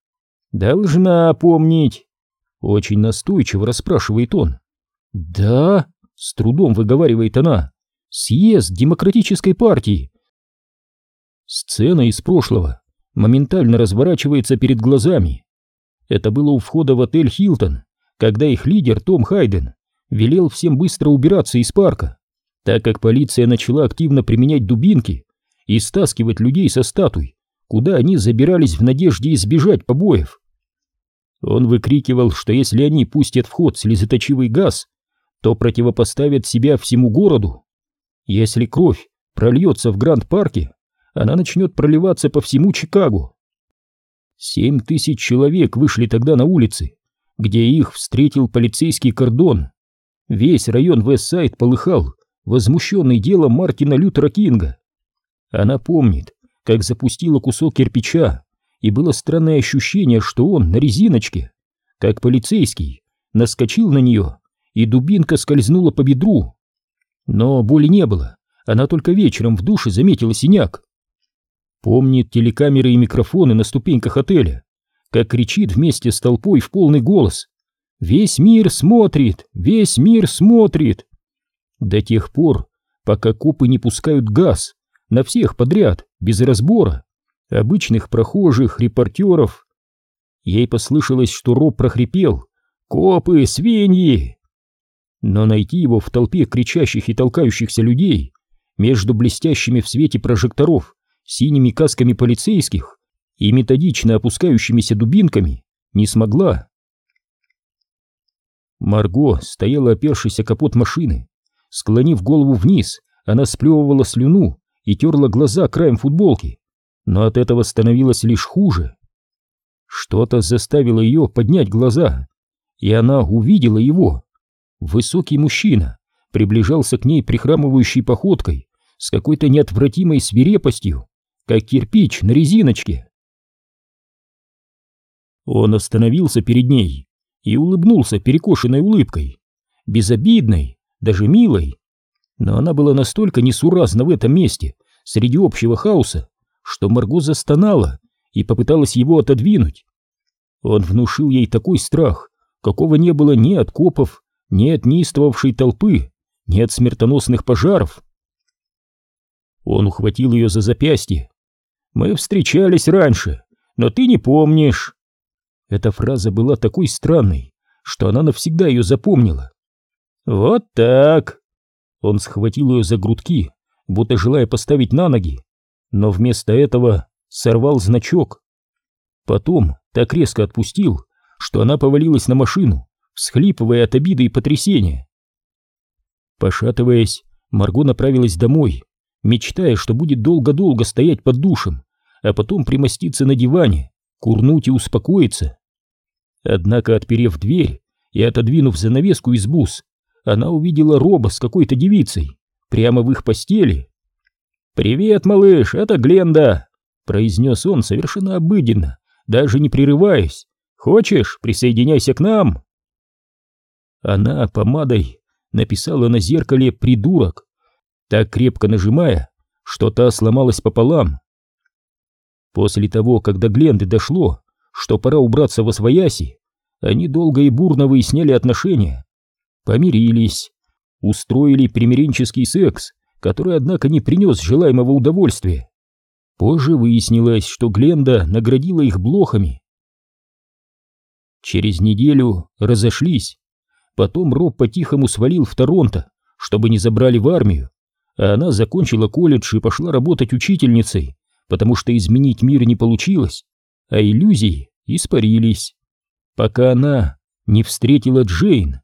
«Должна помнить», — очень настойчиво расспрашивает он. «Да», — с трудом выговаривает она, — «съезд демократической партии». Сцена из прошлого моментально разворачивается перед глазами. Это было у входа в отель «Хилтон», когда их лидер Том Хайден велел всем быстро убираться из парка, так как полиция начала активно применять дубинки и стаскивать людей со статуй, куда они забирались в надежде избежать побоев. Он выкрикивал, что если они пустят в ход слезоточивый газ, то противопоставят себя всему городу. Если кровь прольется в Гранд-парке, она начнет проливаться по всему Чикаго. Семь тысяч человек вышли тогда на улицы, где их встретил полицейский кордон. Весь район Вестсайд полыхал, возмущенный делом Мартина Лютера Кинга. Она помнит, как запустила кусок кирпича, и было странное ощущение, что он на резиночке, как полицейский, наскочил на нее, и дубинка скользнула по бедру. Но боли не было, она только вечером в душе заметила синяк. Помнит телекамеры и микрофоны на ступеньках отеля, как кричит вместе с толпой в полный голос. «Весь мир смотрит! Весь мир смотрит!» До тех пор, пока копы не пускают газ на всех подряд, без разбора, обычных прохожих, репортеров. Ей послышалось, что Роб прохрипел «Копы, свиньи!» Но найти его в толпе кричащих и толкающихся людей между блестящими в свете прожекторов синими касками полицейских и методично опускающимися дубинками не смогла. Марго стояла опершись о капот машины. Склонив голову вниз, она сплевывала слюну и терла глаза краем футболки, но от этого становилось лишь хуже. Что-то заставило ее поднять глаза, и она увидела его. Высокий мужчина приближался к ней прихрамывающей походкой с какой-то неотвратимой свирепостью как кирпич на резиночке. Он остановился перед ней и улыбнулся перекошенной улыбкой, безобидной, даже милой. Но она была настолько несуразна в этом месте, среди общего хаоса, что Марго застонала и попыталась его отодвинуть. Он внушил ей такой страх, какого не было ни от копов, ни от неистовавшей толпы, ни от смертоносных пожаров. Он ухватил ее за запястье мы встречались раньше, но ты не помнишь. Эта фраза была такой странной, что она навсегда ее запомнила. Вот так. Он схватил ее за грудки, будто желая поставить на ноги, но вместо этого сорвал значок. Потом так резко отпустил, что она повалилась на машину, всхлипывая от обиды и потрясения. Пошатываясь, Марго направилась домой, мечтая, что будет долго-долго стоять под душем, а потом примоститься на диване, курнуть и успокоиться. Однако, отперев дверь и отодвинув занавеску из бус, она увидела Роба с какой-то девицей, прямо в их постели. «Привет, малыш, это Гленда!» — произнес он совершенно обыденно, даже не прерываясь. «Хочешь, присоединяйся к нам?» Она помадой написала на зеркале «придурок», так крепко нажимая, что та сломалась пополам. После того, как до Гленды дошло, что пора убраться во свояси, они долго и бурно выясняли отношения, помирились, устроили примиренческий секс, который, однако, не принес желаемого удовольствия. Позже выяснилось, что Гленда наградила их блохами. Через неделю разошлись. Потом Роб по-тихому свалил в Торонто, чтобы не забрали в армию, а она закончила колледж и пошла работать учительницей, потому что изменить мир не получилось, а иллюзии испарились, пока она не встретила Джейн.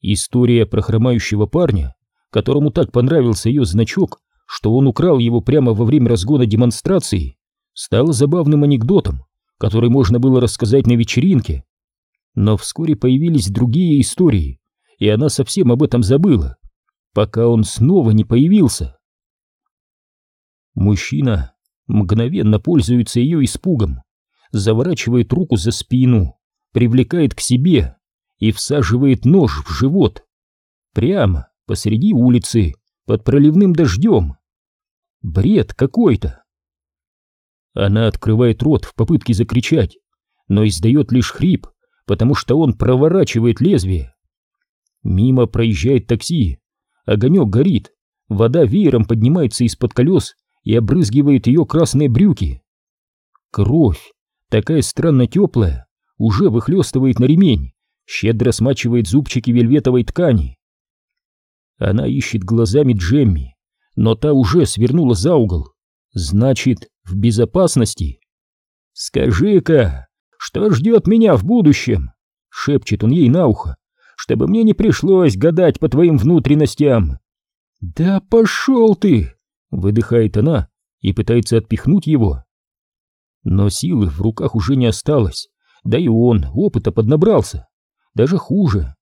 История про хромающего парня, которому так понравился ее значок, что он украл его прямо во время разгона демонстрации, стала забавным анекдотом, который можно было рассказать на вечеринке. Но вскоре появились другие истории, и она совсем об этом забыла, пока он снова не появился. Мужчина мгновенно пользуется ее испугом, заворачивает руку за спину, привлекает к себе и всаживает нож в живот. Прямо посреди улицы, под проливным дождем. Бред какой-то. Она открывает рот в попытке закричать, но издает лишь хрип, потому что он проворачивает лезвие. Мимо проезжает такси, огонек горит, вода веером поднимается из-под колес и обрызгивает ее красные брюки. Кровь, такая странно теплая, уже выхлестывает на ремень, щедро смачивает зубчики вельветовой ткани. Она ищет глазами Джемми, но та уже свернула за угол. Значит, в безопасности. «Скажи-ка, что ждет меня в будущем?» — шепчет он ей на ухо, чтобы мне не пришлось гадать по твоим внутренностям. «Да пошел ты!» — выдыхает она и пытается отпихнуть его. Но силы в руках уже не осталось, да и он опыта поднабрался даже хуже.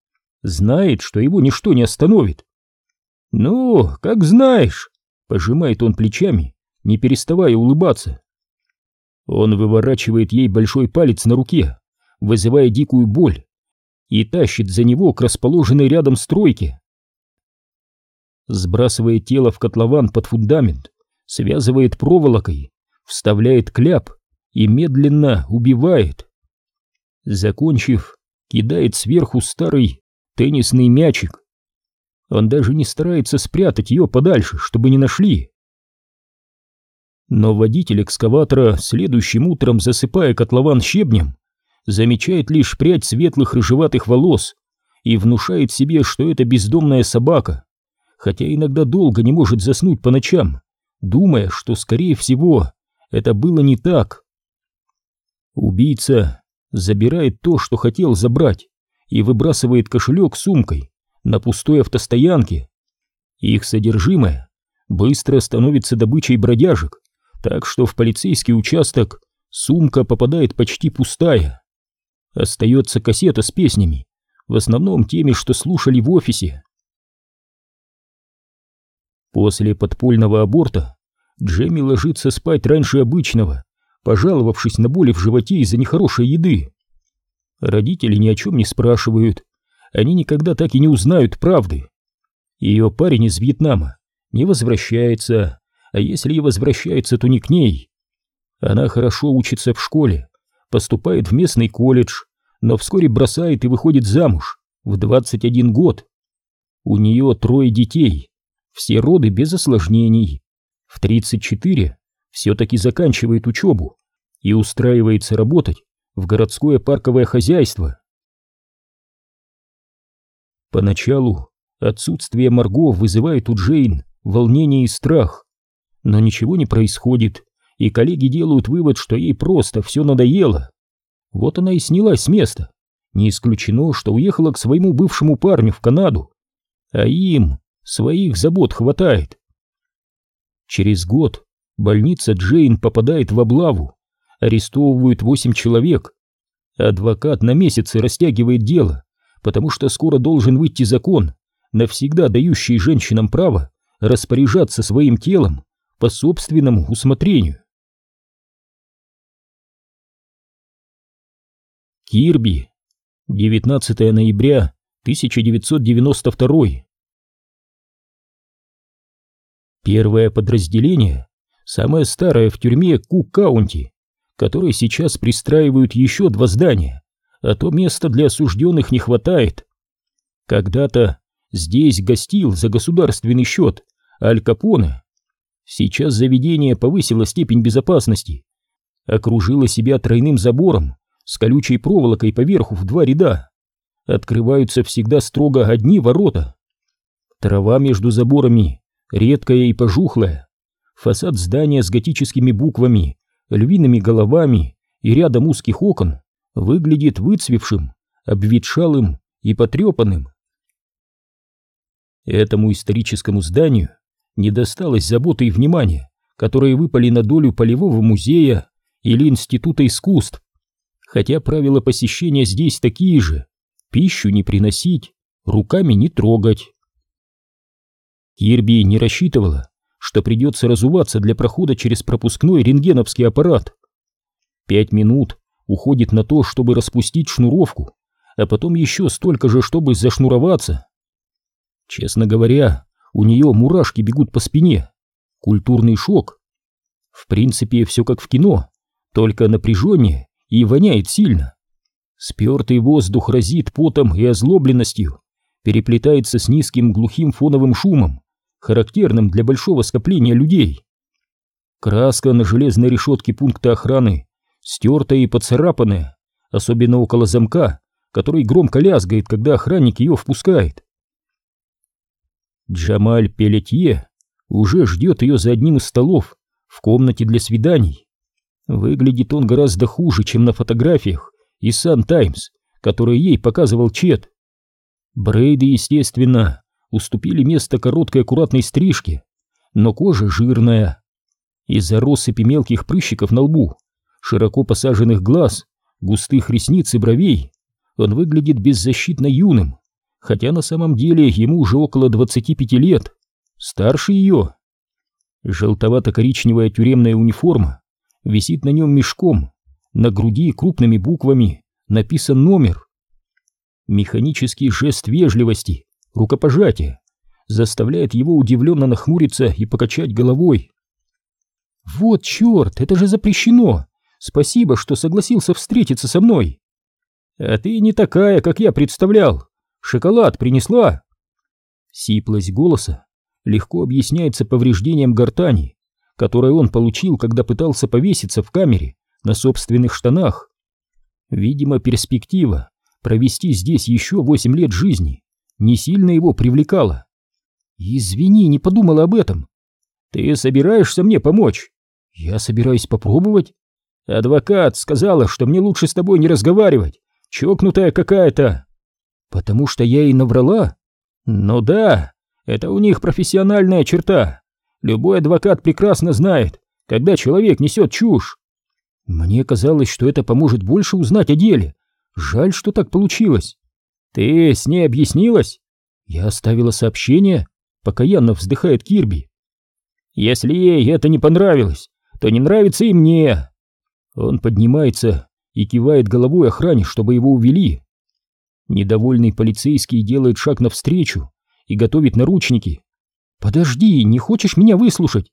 Знает, что его ничто не остановит. «Ну, как знаешь», — пожимает он плечами, не переставая улыбаться. Он выворачивает ей большой палец на руке, вызывая дикую боль, и тащит за него к расположенной рядом стройке. Сбрасывает тело в котлован под фундамент, связывает проволокой, вставляет кляп и медленно убивает. Закончив, кидает сверху старый теннисный мячик. Он даже не старается спрятать ее подальше, чтобы не нашли. Но водитель экскаватора, следующим утром засыпая котлован щебнем, замечает лишь прядь светлых рыжеватых волос и внушает себе, что это бездомная собака, хотя иногда долго не может заснуть по ночам, думая, что, скорее всего, это было не так. Убийца забирает то, что хотел забрать, и выбрасывает кошелек сумкой на пустой автостоянке. Их содержимое быстро становится добычей бродяжек, так что в полицейский участок сумка попадает почти пустая. Остается кассета с песнями, в основном теми, что слушали в офисе. После подпольного аборта Джемми ложится спать раньше обычного, пожаловавшись на боли в животе из-за нехорошей еды. Родители ни о чем не спрашивают, они никогда так и не узнают правды. Ее парень из Вьетнама не возвращается, а если и возвращается, то не к ней. Она хорошо учится в школе, поступает в местный колледж, но вскоре бросает и выходит замуж в 21 год. У нее трое детей, все роды без осложнений. В 34 все-таки заканчивает учебу и устраивается работать в городское парковое хозяйство. Поначалу отсутствие Марго вызывает у Джейн волнение и страх, но ничего не происходит, и коллеги делают вывод, что ей просто все надоело. Вот она и снялась с места. Не исключено, что уехала к своему бывшему парню в Канаду, а им своих забот хватает. Через год Больница Джейн попадает в облаву. Арестовывают восемь человек. Адвокат на месяцы растягивает дело, потому что скоро должен выйти закон, навсегда дающий женщинам право распоряжаться своим телом по собственному усмотрению. Кирби. 19 ноября 1992. Первое подразделение самое старое в тюрьме Кук-Каунти, которой сейчас пристраивают еще два здания, а то места для осужденных не хватает. Когда-то здесь гостил за государственный счет Аль Капоне. Сейчас заведение повысило степень безопасности, окружило себя тройным забором с колючей проволокой поверху в два ряда. Открываются всегда строго одни ворота. Трава между заборами редкая и пожухлая. Фасад здания с готическими буквами, львиными головами и рядом узких окон выглядит выцвевшим, обветшалым и потрепанным. Этому историческому зданию не досталось заботы и внимания, которые выпали на долю полевого музея или института искусств, хотя правила посещения здесь такие же – пищу не приносить, руками не трогать. Кирби не рассчитывала, что придется разуваться для прохода через пропускной рентгеновский аппарат. Пять минут уходит на то, чтобы распустить шнуровку, а потом еще столько же, чтобы зашнуроваться. Честно говоря, у нее мурашки бегут по спине. Культурный шок. В принципе, все как в кино, только напряжение и воняет сильно. Спертый воздух разит потом и озлобленностью, переплетается с низким глухим фоновым шумом, характерным для большого скопления людей. Краска на железной решетке пункта охраны стертая и поцарапанная, особенно около замка, который громко лязгает, когда охранник ее впускает. Джамаль Пелетье уже ждет ее за одним из столов в комнате для свиданий. Выглядит он гораздо хуже, чем на фотографиях из Сан Таймс, которые ей показывал Чет. Брейды, естественно, уступили место короткой аккуратной стрижке, но кожа жирная. Из-за россыпи мелких прыщиков на лбу, широко посаженных глаз, густых ресниц и бровей, он выглядит беззащитно юным, хотя на самом деле ему уже около 25 лет, старше ее. Желтовато-коричневая тюремная униформа висит на нем мешком, на груди крупными буквами написан номер. Механический жест вежливости рукопожатие, заставляет его удивленно нахмуриться и покачать головой. «Вот черт, это же запрещено! Спасибо, что согласился встретиться со мной!» «А ты не такая, как я представлял! Шоколад принесла!» Сиплость голоса легко объясняется повреждением гортани, которое он получил, когда пытался повеситься в камере на собственных штанах. Видимо, перспектива провести здесь еще восемь лет жизни не сильно его привлекала. «Извини, не подумала об этом. Ты собираешься мне помочь?» «Я собираюсь попробовать». «Адвокат сказала, что мне лучше с тобой не разговаривать. Чокнутая какая-то». «Потому что я и наврала?» «Ну да, это у них профессиональная черта. Любой адвокат прекрасно знает, когда человек несет чушь». «Мне казалось, что это поможет больше узнать о деле. Жаль, что так получилось». «Ты с ней объяснилась?» «Я оставила сообщение», — покаянно вздыхает Кирби. «Если ей это не понравилось, то не нравится и мне». Он поднимается и кивает головой охране, чтобы его увели. Недовольный полицейский делает шаг навстречу и готовит наручники. «Подожди, не хочешь меня выслушать?»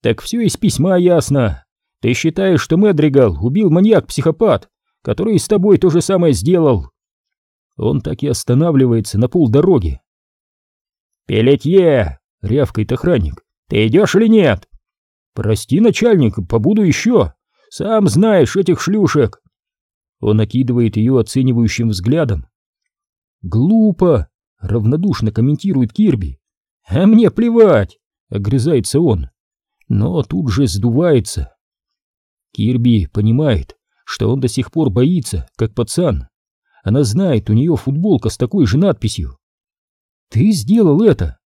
«Так все из письма ясно. Ты считаешь, что Мэдригал убил маньяк-психопат, который с тобой то же самое сделал?» Он так и останавливается на полдороги. «Пелетье!» — рявкает охранник. «Ты идешь или нет?» «Прости, начальник, побуду еще. Сам знаешь этих шлюшек». Он окидывает ее оценивающим взглядом. «Глупо!» — равнодушно комментирует Кирби. «А мне плевать!» — огрызается он. Но тут же сдувается. Кирби понимает, что он до сих пор боится, как пацан. Она знает, у нее футболка с такой же надписью. Ты сделал это?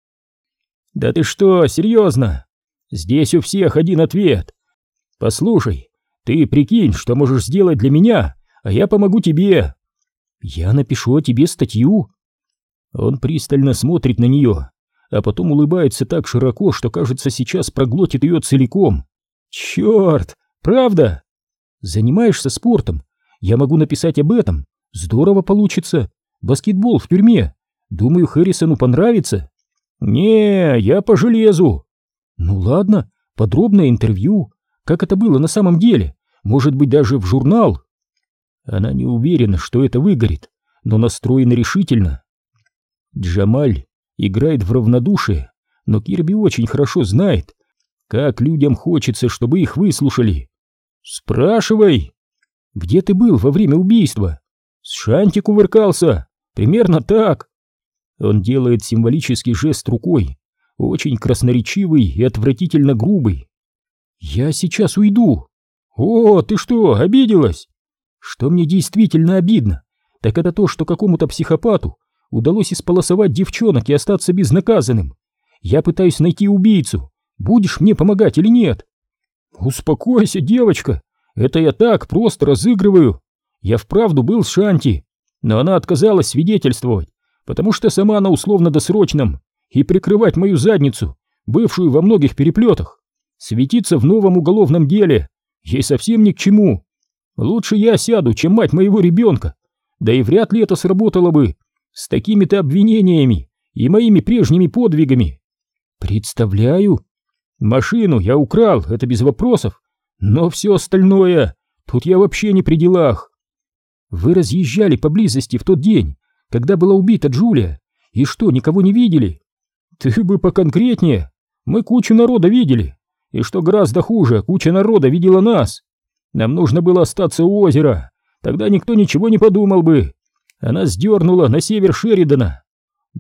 Да ты что, серьезно? Здесь у всех один ответ. Послушай, ты прикинь, что можешь сделать для меня, а я помогу тебе. Я напишу о тебе статью. Он пристально смотрит на нее, а потом улыбается так широко, что, кажется, сейчас проглотит ее целиком. Черт, правда? Занимаешься спортом? Я могу написать об этом, Здорово получится. Баскетбол в тюрьме. Думаю, Хэррисону понравится. Не, я по железу. Ну ладно, подробное интервью. Как это было на самом деле? Может быть, даже в журнал? Она не уверена, что это выгорит, но настроена решительно. Джамаль играет в равнодушие, но Кирби очень хорошо знает, как людям хочется, чтобы их выслушали. Спрашивай, где ты был во время убийства? С Шанти кувыркался, примерно так. Он делает символический жест рукой, очень красноречивый и отвратительно грубый. Я сейчас уйду. О, ты что, обиделась? Что мне действительно обидно, так это то, что какому-то психопату удалось исполосовать девчонок и остаться безнаказанным. Я пытаюсь найти убийцу. Будешь мне помогать или нет? Успокойся, девочка. Это я так просто разыгрываю. Я вправду был с Шанти, но она отказалась свидетельствовать, потому что сама на условно-досрочном, и прикрывать мою задницу, бывшую во многих переплетах, светиться в новом уголовном деле, ей совсем ни к чему. Лучше я сяду, чем мать моего ребенка, да и вряд ли это сработало бы с такими-то обвинениями и моими прежними подвигами. Представляю. Машину я украл, это без вопросов, но все остальное, тут я вообще не при делах. Вы разъезжали поблизости в тот день, когда была убита Джулия, и что, никого не видели? Ты бы поконкретнее. Мы кучу народа видели, и что гораздо хуже, куча народа видела нас. Нам нужно было остаться у озера, тогда никто ничего не подумал бы. Она сдернула на север Шеридана.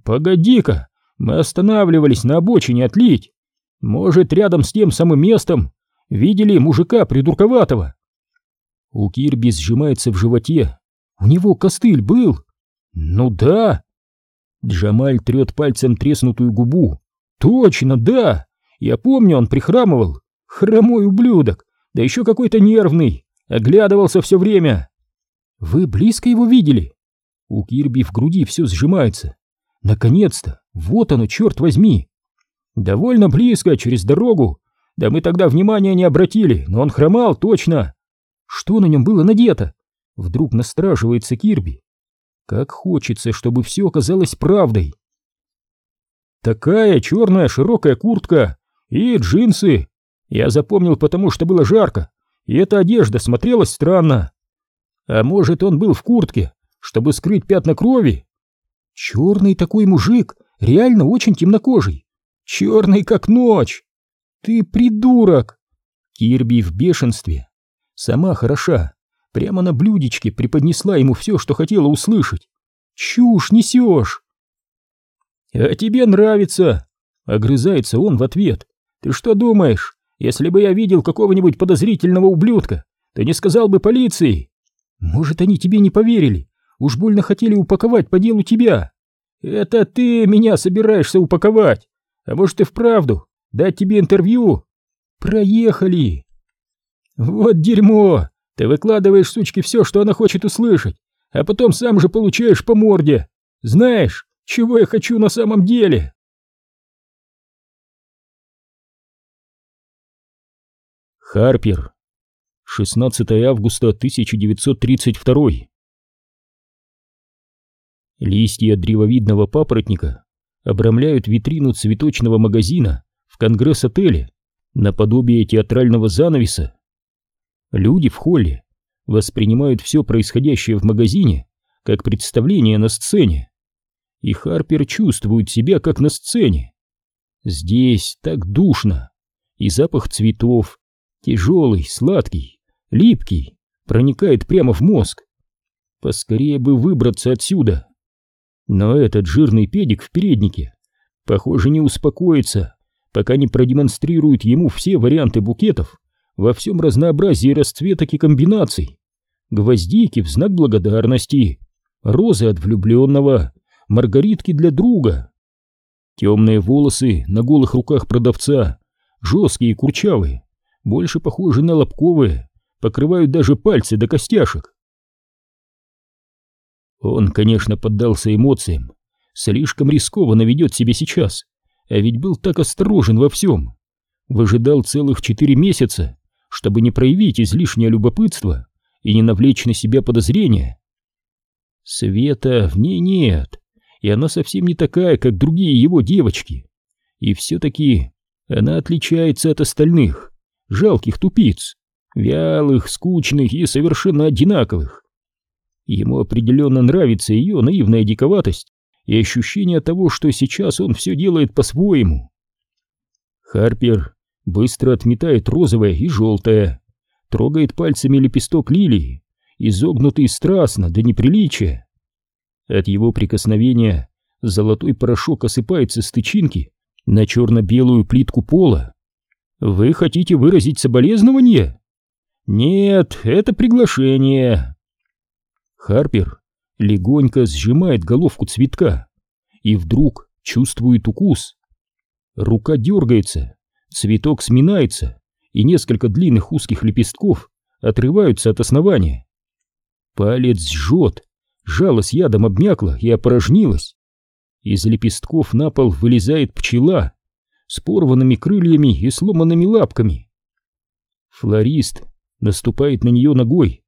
Погоди-ка, мы останавливались на обочине отлить. Может, рядом с тем самым местом видели мужика придурковатого. У Кирби сжимается в животе. У него костыль был. Ну да. Джамаль трет пальцем треснутую губу. Точно, да. Я помню, он прихрамывал. Хромой ублюдок. Да еще какой-то нервный. Оглядывался все время. Вы близко его видели? У Кирби в груди все сжимается. Наконец-то! Вот оно, черт возьми! Довольно близко, через дорогу. Да мы тогда внимания не обратили, но он хромал, точно. Что на нем было надето? Вдруг настраживается Кирби. Как хочется, чтобы все оказалось правдой. Такая черная широкая куртка и джинсы. Я запомнил, потому что было жарко, и эта одежда смотрелась странно. А может, он был в куртке, чтобы скрыть пятна крови? Черный такой мужик, реально очень темнокожий. Черный как ночь. Ты придурок. Кирби в бешенстве. Сама хороша. Прямо на блюдечке преподнесла ему все, что хотела услышать. Чушь несешь. А тебе нравится. Огрызается он в ответ. Ты что думаешь, если бы я видел какого-нибудь подозрительного ублюдка, ты не сказал бы полиции? Может, они тебе не поверили, Уж больно хотели упаковать по делу тебя. Это ты меня собираешься упаковать. А может и вправду дать тебе интервью? Проехали. Вот дерьмо. Ты выкладываешь сучке все, что она хочет услышать, а потом сам же получаешь по морде. Знаешь, чего я хочу на самом деле? Харпер. 16 августа 1932 Листья древовидного папоротника обрамляют витрину цветочного магазина в конгресс-отеле наподобие театрального занавеса. Люди в холле воспринимают все происходящее в магазине как представление на сцене. И Харпер чувствует себя как на сцене. Здесь так душно, и запах цветов, тяжелый, сладкий, липкий, проникает прямо в мозг. Поскорее бы выбраться отсюда. Но этот жирный педик в переднике, похоже, не успокоится, пока не продемонстрирует ему все варианты букетов во всем разнообразии расцветок и комбинаций. Гвоздики в знак благодарности, розы от влюбленного, маргаритки для друга. Темные волосы на голых руках продавца, жесткие и курчавые, больше похожи на лобковые, покрывают даже пальцы до костяшек. Он, конечно, поддался эмоциям, слишком рискованно ведет себя сейчас, а ведь был так осторожен во всем. Выжидал целых четыре месяца, чтобы не проявить излишнее любопытство и не навлечь на себя подозрения. Света в ней нет, и она совсем не такая, как другие его девочки. И все-таки она отличается от остальных, жалких тупиц, вялых, скучных и совершенно одинаковых. Ему определенно нравится ее наивная диковатость и ощущение того, что сейчас он все делает по-своему. Харпер быстро отметает розовое и желтое, трогает пальцами лепесток лилии, изогнутый страстно до неприличия. От его прикосновения золотой порошок осыпается с тычинки на черно-белую плитку пола. Вы хотите выразить соболезнование? Нет, это приглашение. Харпер легонько сжимает головку цветка и вдруг чувствует укус. Рука дергается, цветок сминается, и несколько длинных узких лепестков отрываются от основания. Палец жжет, жало с ядом обмякло и опорожнилось. Из лепестков на пол вылезает пчела с порванными крыльями и сломанными лапками. Флорист наступает на нее ногой.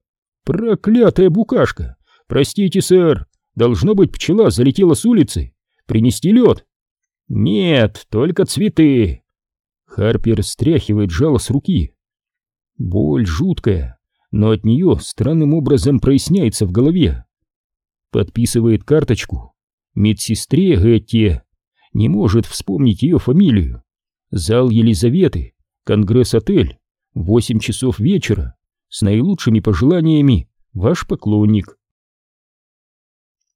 Проклятая букашка! Простите, сэр, должно быть, пчела залетела с улицы. Принести лед? Нет, только цветы. Харпер стряхивает жало с руки. Боль жуткая, но от нее странным образом проясняется в голове. Подписывает карточку медсестре Гетте. Не может вспомнить ее фамилию. Зал Елизаветы, Конгресс-отель, 8 часов вечера. С наилучшими пожеланиями, ваш поклонник.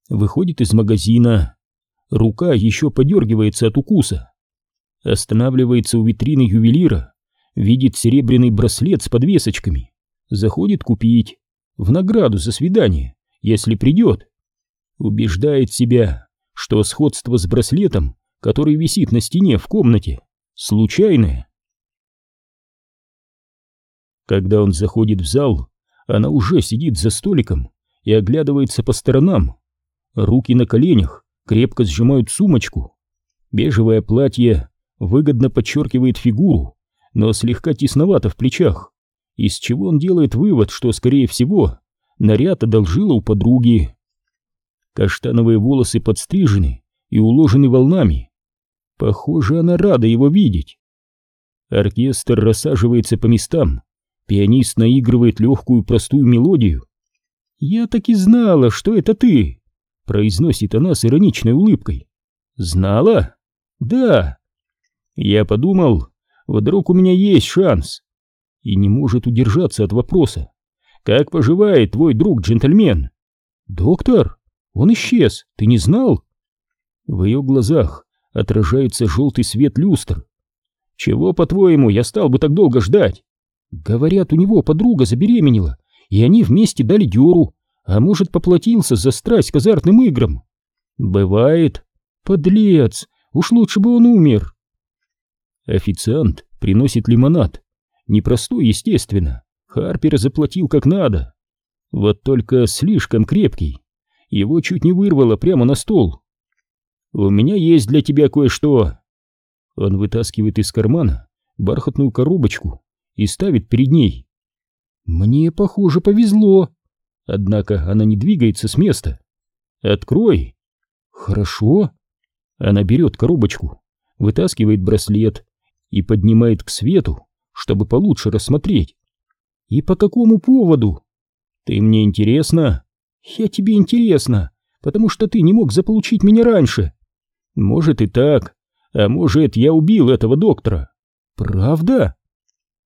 Выходит из магазина. Рука еще подергивается от укуса. Останавливается у витрины ювелира, видит серебряный браслет с подвесочками. Заходит купить. В награду за свидание, если придет. Убеждает себя, что сходство с браслетом, который висит на стене в комнате, случайное. Когда он заходит в зал, она уже сидит за столиком и оглядывается по сторонам. Руки на коленях крепко сжимают сумочку. Бежевое платье выгодно подчеркивает фигуру, но слегка тесновато в плечах, из чего он делает вывод, что, скорее всего, наряд одолжила у подруги. Каштановые волосы подстрижены и уложены волнами. Похоже, она рада его видеть. Оркестр рассаживается по местам, пианист наигрывает легкую простую мелодию. «Я так и знала, что это ты!» — произносит она с ироничной улыбкой. «Знала?» «Да!» Я подумал, вдруг у меня есть шанс. И не может удержаться от вопроса. «Как поживает твой друг-джентльмен?» «Доктор?» Он исчез, ты не знал? В ее глазах отражается желтый свет люстр. Чего, по-твоему, я стал бы так долго ждать? Говорят, у него подруга забеременела, и они вместе дали дёру, а может, поплатился за страсть к азартным играм. Бывает. Подлец, уж лучше бы он умер. Официант приносит лимонад. Непростой, естественно. Харпер заплатил как надо. Вот только слишком крепкий. Его чуть не вырвало прямо на стол. «У меня есть для тебя кое-что». Он вытаскивает из кармана бархатную коробочку и ставит перед ней. «Мне, похоже, повезло». Однако она не двигается с места. «Открой». «Хорошо». Она берет коробочку, вытаскивает браслет и поднимает к свету, чтобы получше рассмотреть. «И по какому поводу?» «Ты мне интересна?» «Я тебе интересно, потому что ты не мог заполучить меня раньше». «Может и так, а может я убил этого доктора». «Правда?»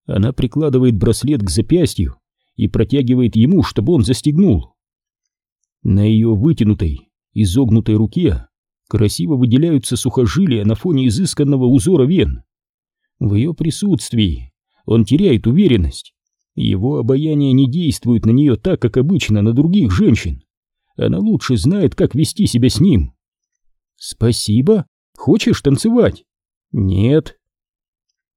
Она прикладывает браслет к запястью и протягивает ему, чтобы он застегнул. На ее вытянутой, изогнутой руке красиво выделяются сухожилия на фоне изысканного узора вен. В ее присутствии он теряет уверенность его обаяние не действует на нее так, как обычно на других женщин. Она лучше знает, как вести себя с ним. «Спасибо. Хочешь танцевать?» «Нет».